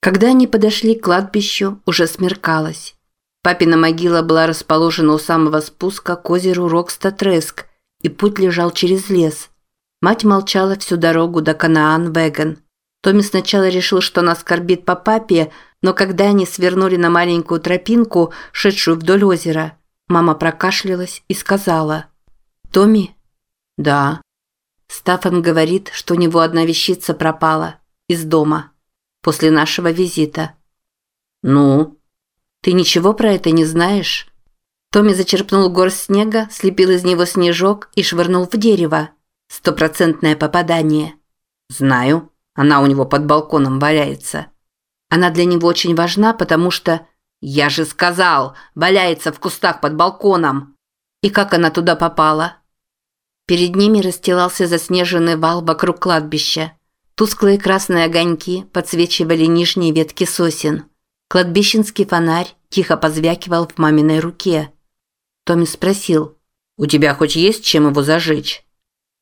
Когда они подошли к кладбищу, уже смеркалось. Папина могила была расположена у самого спуска к озеру Рокстатреск, и путь лежал через лес. Мать молчала всю дорогу до Канаан-Веган. Томми сначала решил, что она скорбит по папе, но когда они свернули на маленькую тропинку, шедшую вдоль озера, мама прокашлялась и сказала «Томми?» «Да». Стаффан говорит, что у него одна вещица пропала из дома после нашего визита. Ну, ты ничего про это не знаешь? Томми зачерпнул горсть снега, слепил из него снежок и швырнул в дерево. Стопроцентное попадание. Знаю, она у него под балконом валяется. Она для него очень важна, потому что... Я же сказал, валяется в кустах под балконом. И как она туда попала? Перед ними расстилался заснеженный вал вокруг кладбища. Тусклые красные огоньки подсвечивали нижние ветки сосен. Кладбищенский фонарь тихо позвякивал в маминой руке. Томми спросил, «У тебя хоть есть чем его зажечь?»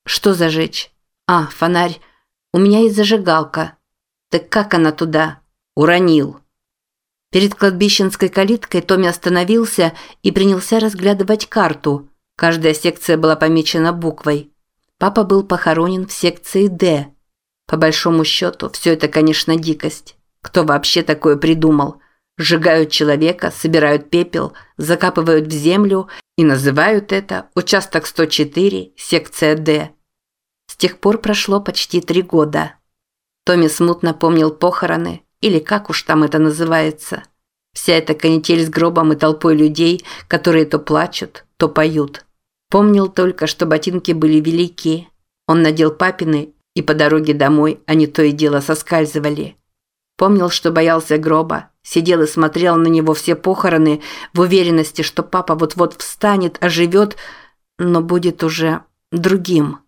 «Что зажечь?» «А, фонарь. У меня есть зажигалка». «Так как она туда?» «Уронил». Перед кладбищенской калиткой Томми остановился и принялся разглядывать карту. Каждая секция была помечена буквой. Папа был похоронен в секции «Д», по большому счету, все это, конечно, дикость. Кто вообще такое придумал? Сжигают человека, собирают пепел, закапывают в землю и называют это участок 104, секция Д. С тех пор прошло почти три года. Томми смутно помнил похороны, или как уж там это называется. Вся эта канитель с гробом и толпой людей, которые то плачут, то поют. Помнил только, что ботинки были велики. Он надел папины и по дороге домой они то и дело соскальзывали. Помнил, что боялся гроба, сидел и смотрел на него все похороны в уверенности, что папа вот-вот встанет, оживет, но будет уже другим.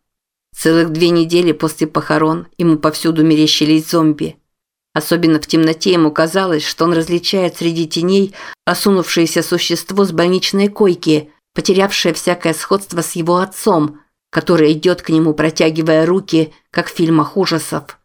Целых две недели после похорон ему повсюду мерещились зомби. Особенно в темноте ему казалось, что он различает среди теней осунувшееся существо с больничной койки, потерявшее всякое сходство с его отцом – который идет к нему, протягивая руки, как в фильмах ужасов.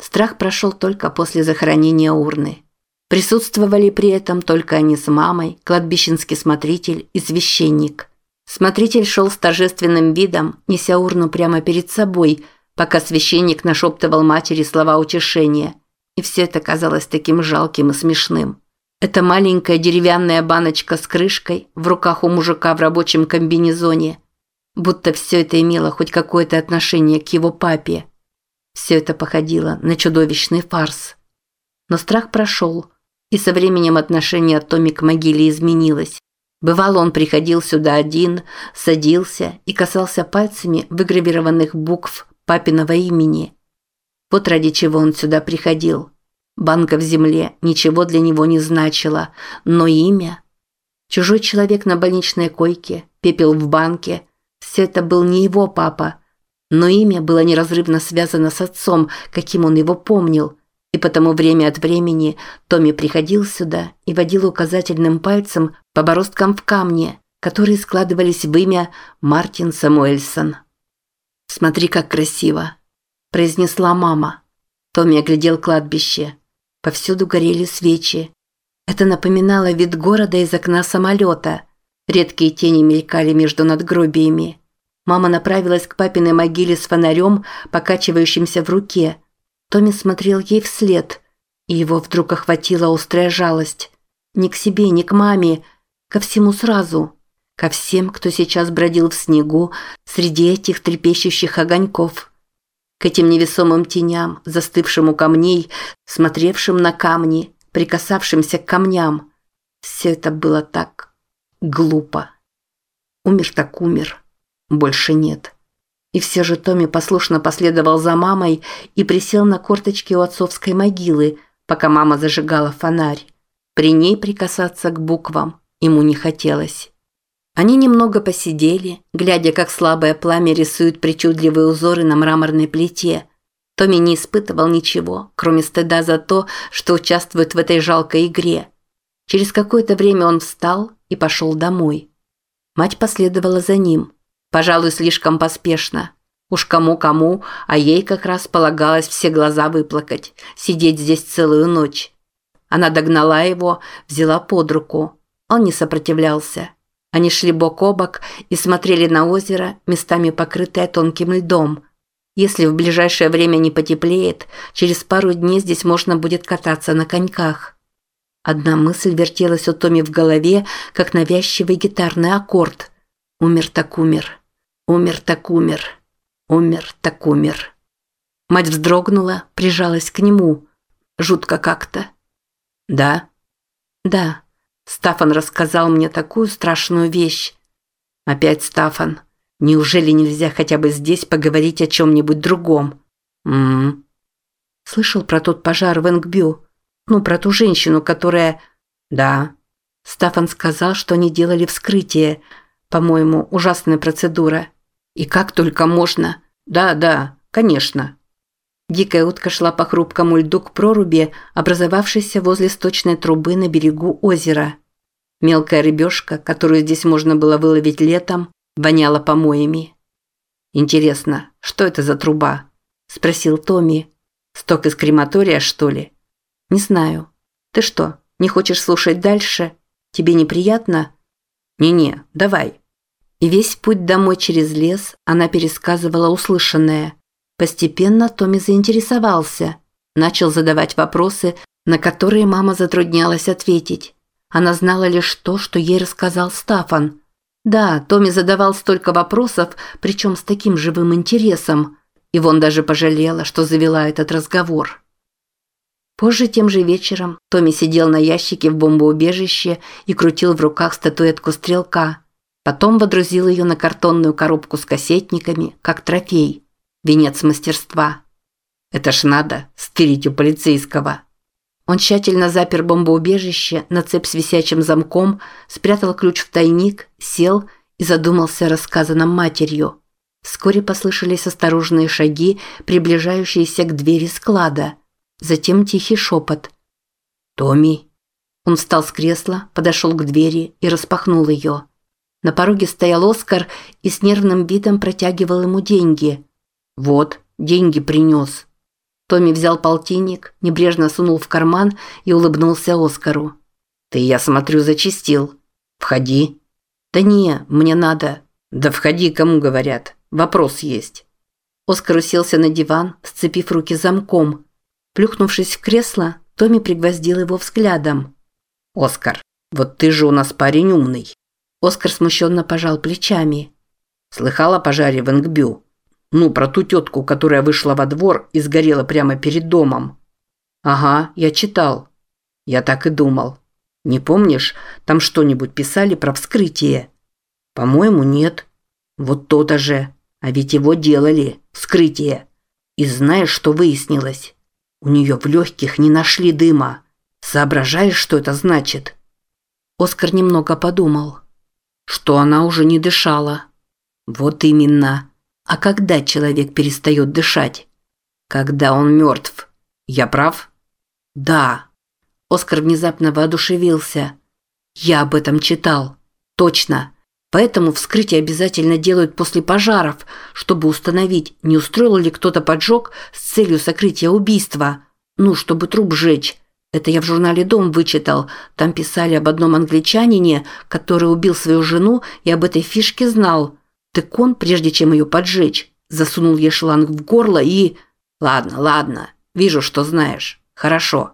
Страх прошел только после захоронения урны. Присутствовали при этом только они с мамой, кладбищенский смотритель и священник. Смотритель шел с торжественным видом, неся урну прямо перед собой, пока священник нашептывал матери слова утешения. И все это казалось таким жалким и смешным. Эта маленькая деревянная баночка с крышкой в руках у мужика в рабочем комбинезоне – будто все это имело хоть какое-то отношение к его папе. Все это походило на чудовищный фарс. Но страх прошел, и со временем отношение Томми к могиле изменилось. Бывало, он приходил сюда один, садился и касался пальцами выгравированных букв папиного имени. Вот ради чего он сюда приходил. Банка в земле ничего для него не значила, но имя... Чужой человек на больничной койке, пепел в банке – все это был не его папа, но имя было неразрывно связано с отцом, каким он его помнил, и потому время от времени Томми приходил сюда и водил указательным пальцем по бороздкам в камне, которые складывались в имя Мартин Самуэльсон. «Смотри, как красиво!» – произнесла мама. Томми оглядел кладбище. Повсюду горели свечи. Это напоминало вид города из окна самолета – Редкие тени мелькали между надгробиями. Мама направилась к папиной могиле с фонарем, покачивающимся в руке. Томми смотрел ей вслед, и его вдруг охватила острая жалость. Ни к себе, ни к маме, ко всему сразу. Ко всем, кто сейчас бродил в снегу среди этих трепещущих огоньков. К этим невесомым теням, застывшим у камней, смотревшим на камни, прикасавшимся к камням. Все это было так Глупо. Умер так умер. Больше нет. И все же Томми послушно последовал за мамой и присел на корточки у отцовской могилы, пока мама зажигала фонарь. При ней прикасаться к буквам ему не хотелось. Они немного посидели, глядя, как слабое пламя рисует причудливые узоры на мраморной плите. Томми не испытывал ничего, кроме стыда за то, что участвует в этой жалкой игре. Через какое-то время он встал и пошел домой. Мать последовала за ним. Пожалуй, слишком поспешно. Уж кому-кому, а ей как раз полагалось все глаза выплакать, сидеть здесь целую ночь. Она догнала его, взяла под руку. Он не сопротивлялся. Они шли бок о бок и смотрели на озеро, местами покрытое тонким льдом. Если в ближайшее время не потеплеет, через пару дней здесь можно будет кататься на коньках. Одна мысль вертелась у Томи в голове, как навязчивый гитарный аккорд. Умер так умер. Умер так умер. Умер так умер. Мать вздрогнула, прижалась к нему. Жутко как-то. «Да?» «Да. Стафан рассказал мне такую страшную вещь». «Опять Стафан. Неужели нельзя хотя бы здесь поговорить о чем-нибудь другом?» «М-м». «Слышал про тот пожар в Энгбю?» Ну, про ту женщину, которая... Да. Стафан сказал, что они делали вскрытие. По-моему, ужасная процедура. И как только можно. Да, да, конечно. Дикая утка шла по хрупкому льду к проруби, образовавшейся возле сточной трубы на берегу озера. Мелкая рыбешка, которую здесь можно было выловить летом, воняла помоями. «Интересно, что это за труба?» – спросил Томми. «Сток из крематория, что ли?» «Не знаю. Ты что, не хочешь слушать дальше? Тебе неприятно?» «Не-не, давай». И весь путь домой через лес она пересказывала услышанное. Постепенно Томми заинтересовался. Начал задавать вопросы, на которые мама затруднялась ответить. Она знала лишь то, что ей рассказал Стафан. Да, Томми задавал столько вопросов, причем с таким живым интересом. И вон даже пожалела, что завела этот разговор. Позже тем же вечером Томми сидел на ящике в бомбоубежище и крутил в руках статуэтку стрелка. Потом водрузил ее на картонную коробку с кассетниками, как трофей. Венец мастерства. Это ж надо, стырить у полицейского. Он тщательно запер бомбоубежище на цепь с висячим замком, спрятал ключ в тайник, сел и задумался рассказанном матерью. Вскоре послышались осторожные шаги, приближающиеся к двери склада – Затем тихий шепот. «Томми». Он встал с кресла, подошел к двери и распахнул ее. На пороге стоял Оскар и с нервным видом протягивал ему деньги. «Вот, деньги принес». Томми взял полтинник, небрежно сунул в карман и улыбнулся Оскару. «Ты, я смотрю, зачистил. Входи». «Да не, мне надо». «Да входи, кому говорят. Вопрос есть». Оскар уселся на диван, сцепив руки замком. Плюхнувшись в кресло, Томми пригвоздил его взглядом. «Оскар, вот ты же у нас парень умный». Оскар смущенно пожал плечами. «Слыхал о пожаре в Ингбю? Ну, про ту тетку, которая вышла во двор и сгорела прямо перед домом». «Ага, я читал». «Я так и думал. Не помнишь, там что-нибудь писали про вскрытие?» «По-моему, нет». «Вот то-то же. А ведь его делали. Вскрытие. И знаешь, что выяснилось?» У нее в легких не нашли дыма. Соображаешь, что это значит?» Оскар немного подумал. Что она уже не дышала. «Вот именно. А когда человек перестает дышать?» «Когда он мертв. Я прав?» «Да». Оскар внезапно воодушевился. «Я об этом читал. Точно. Поэтому вскрытие обязательно делают после пожаров, чтобы установить, не устроил ли кто-то поджог с целью сокрытия убийства. Ну, чтобы труп сжечь. Это я в журнале «Дом» вычитал. Там писали об одном англичанине, который убил свою жену и об этой фишке знал. Так он, прежде чем ее поджечь, засунул ей шланг в горло и... Ладно, ладно, вижу, что знаешь. Хорошо.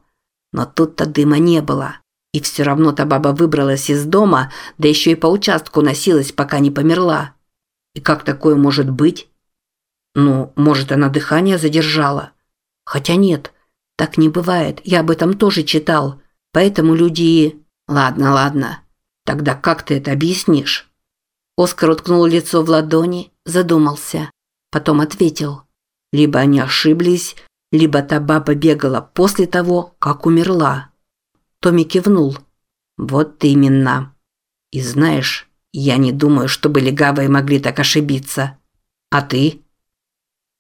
Но тут-то дыма не было. И все равно та баба выбралась из дома, да еще и по участку носилась, пока не померла. И как такое может быть? Ну, может, она дыхание задержала. Хотя нет, так не бывает, я об этом тоже читал. Поэтому люди... Ладно, ладно. Тогда как ты это объяснишь? Оскар уткнул лицо в ладони, задумался. Потом ответил. Либо они ошиблись, либо та баба бегала после того, как умерла. Томми кивнул. «Вот именно. И знаешь, я не думаю, чтобы легавые могли так ошибиться. А ты?»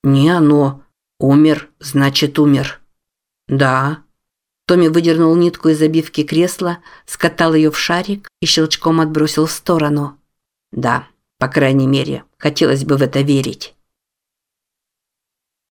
«Не оно. Умер, значит, умер». «Да». Томми выдернул нитку из обивки кресла, скатал ее в шарик и щелчком отбросил в сторону. «Да, по крайней мере, хотелось бы в это верить».